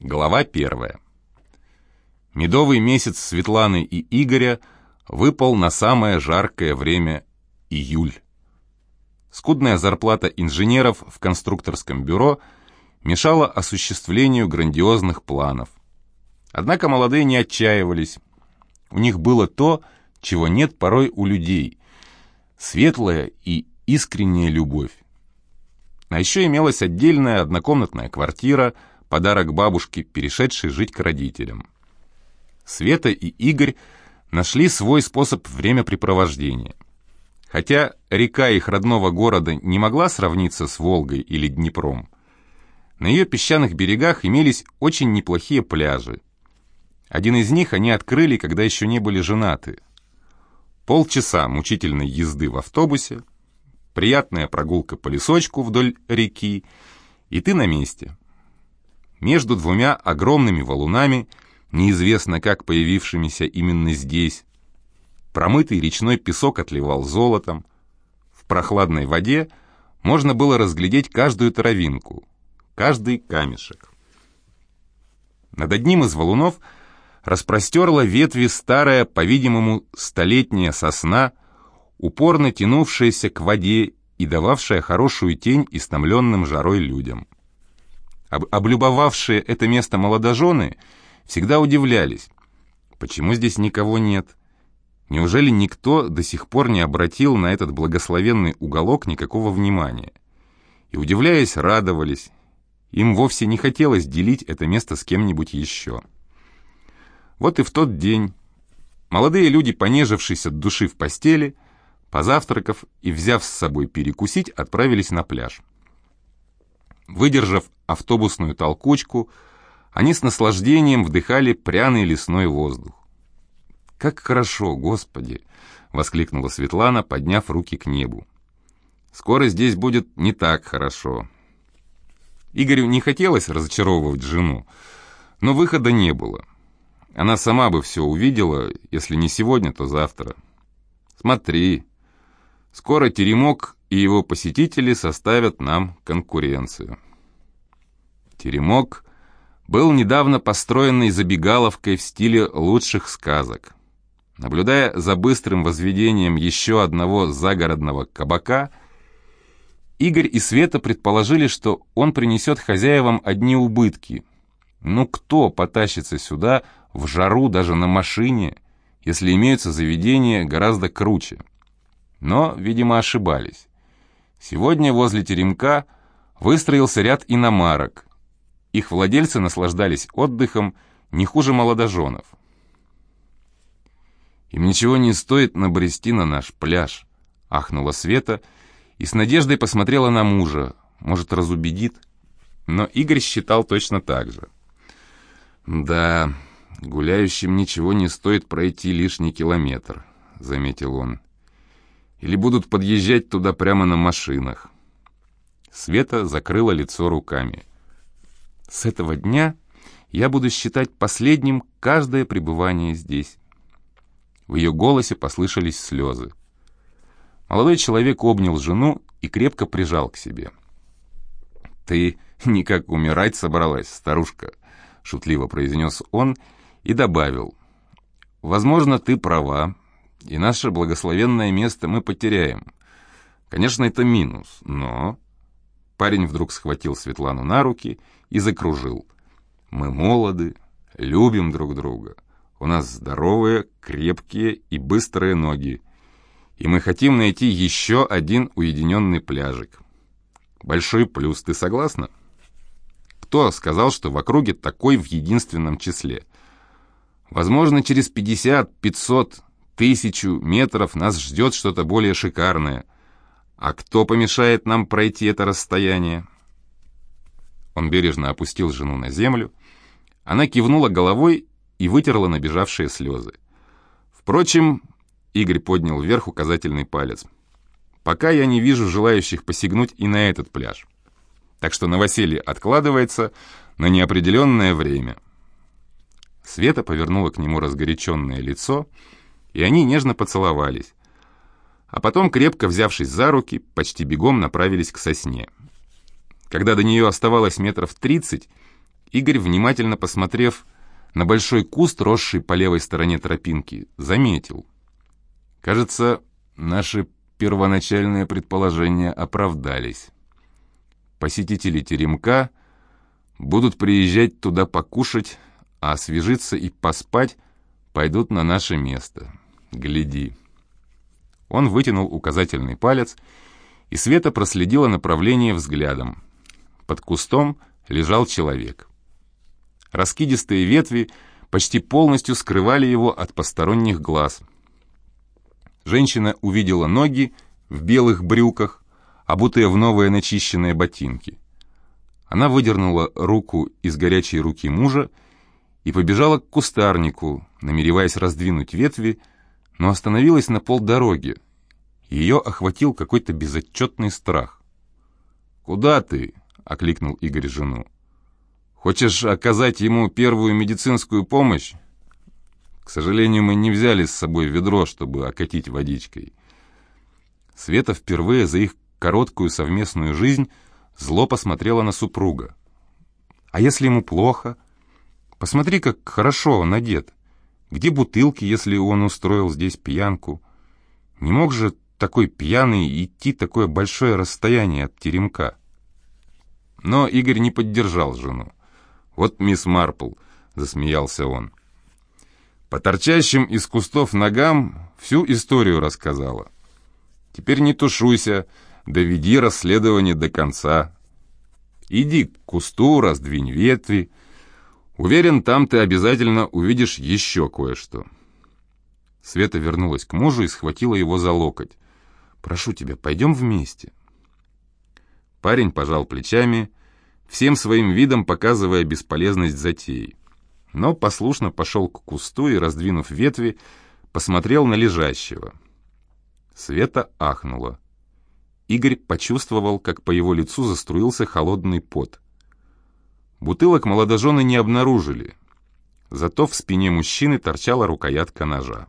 Глава первая. Медовый месяц Светланы и Игоря выпал на самое жаркое время – июль. Скудная зарплата инженеров в конструкторском бюро мешала осуществлению грандиозных планов. Однако молодые не отчаивались. У них было то, чего нет порой у людей – светлая и искренняя любовь. А еще имелась отдельная однокомнатная квартира – подарок бабушке, перешедшей жить к родителям. Света и Игорь нашли свой способ времяпрепровождения. Хотя река их родного города не могла сравниться с Волгой или Днепром, на ее песчаных берегах имелись очень неплохие пляжи. Один из них они открыли, когда еще не были женаты. Полчаса мучительной езды в автобусе, приятная прогулка по лесочку вдоль реки, и ты на месте. Между двумя огромными валунами, неизвестно как появившимися именно здесь, промытый речной песок отливал золотом. В прохладной воде можно было разглядеть каждую травинку, каждый камешек. Над одним из валунов распростерла ветви старая, по-видимому, столетняя сосна, упорно тянувшаяся к воде и дававшая хорошую тень истомленным жарой людям. Об облюбовавшие это место молодожены всегда удивлялись, почему здесь никого нет. Неужели никто до сих пор не обратил на этот благословенный уголок никакого внимания? И, удивляясь, радовались. Им вовсе не хотелось делить это место с кем-нибудь еще. Вот и в тот день молодые люди, понежившись от души в постели, позавтракав и взяв с собой перекусить, отправились на пляж. Выдержав автобусную толкучку, они с наслаждением вдыхали пряный лесной воздух. «Как хорошо, Господи!» — воскликнула Светлана, подняв руки к небу. «Скоро здесь будет не так хорошо». Игорю не хотелось разочаровывать жену, но выхода не было. Она сама бы все увидела, если не сегодня, то завтра. «Смотри, скоро теремок и его посетители составят нам конкуренцию». Теремок был недавно построенной забегаловкой в стиле лучших сказок. Наблюдая за быстрым возведением еще одного загородного кабака, Игорь и Света предположили, что он принесет хозяевам одни убытки. Ну кто потащится сюда в жару даже на машине, если имеются заведения гораздо круче? Но, видимо, ошибались. Сегодня возле теремка выстроился ряд иномарок, их владельцы наслаждались отдыхом не хуже молодоженов. «Им ничего не стоит набрести на наш пляж», — ахнула Света и с надеждой посмотрела на мужа. Может, разубедит? Но Игорь считал точно так же. «Да, гуляющим ничего не стоит пройти лишний километр», — заметил он. «Или будут подъезжать туда прямо на машинах». Света закрыла лицо руками. С этого дня я буду считать последним каждое пребывание здесь. В ее голосе послышались слезы. Молодой человек обнял жену и крепко прижал к себе. «Ты никак умирать собралась, старушка», — шутливо произнес он и добавил. «Возможно, ты права, и наше благословенное место мы потеряем. Конечно, это минус, но...» Парень вдруг схватил Светлану на руки и закружил. «Мы молоды, любим друг друга. У нас здоровые, крепкие и быстрые ноги. И мы хотим найти еще один уединенный пляжик. Большой плюс, ты согласна?» Кто сказал, что в округе такой в единственном числе? Возможно, через 50, 500, тысячу метров нас ждет что-то более шикарное – «А кто помешает нам пройти это расстояние?» Он бережно опустил жену на землю. Она кивнула головой и вытерла набежавшие слезы. Впрочем, Игорь поднял вверх указательный палец. «Пока я не вижу желающих посягнуть и на этот пляж. Так что новоселье откладывается на неопределенное время». Света повернула к нему разгоряченное лицо, и они нежно поцеловались а потом, крепко взявшись за руки, почти бегом направились к сосне. Когда до нее оставалось метров тридцать, Игорь, внимательно посмотрев на большой куст, росший по левой стороне тропинки, заметил. Кажется, наши первоначальные предположения оправдались. Посетители теремка будут приезжать туда покушать, а освежиться и поспать пойдут на наше место. Гляди. Он вытянул указательный палец, и Света проследила направление взглядом. Под кустом лежал человек. Раскидистые ветви почти полностью скрывали его от посторонних глаз. Женщина увидела ноги в белых брюках, обутые в новые начищенные ботинки. Она выдернула руку из горячей руки мужа и побежала к кустарнику, намереваясь раздвинуть ветви, но остановилась на полдороги. Ее охватил какой-то безотчетный страх. «Куда ты?» — окликнул Игорь жену. Хочешь оказать ему первую медицинскую помощь? К сожалению, мы не взяли с собой ведро, чтобы окатить водичкой. Света впервые за их короткую совместную жизнь зло посмотрела на супруга. А если ему плохо? Посмотри, как хорошо он одет. Где бутылки, если он устроил здесь пьянку? Не мог же такой пьяный идти такое большое расстояние от теремка? Но Игорь не поддержал жену. «Вот мисс Марпл», — засмеялся он. По торчащим из кустов ногам всю историю рассказала. Теперь не тушуйся, доведи расследование до конца. Иди к кусту, раздвинь ветви. Уверен, там ты обязательно увидишь еще кое-что. Света вернулась к мужу и схватила его за локоть. «Прошу тебя, пойдем вместе». Парень пожал плечами всем своим видом показывая бесполезность затеи. Но послушно пошел к кусту и, раздвинув ветви, посмотрел на лежащего. Света ахнула. Игорь почувствовал, как по его лицу заструился холодный пот. Бутылок молодожены не обнаружили, зато в спине мужчины торчала рукоятка ножа.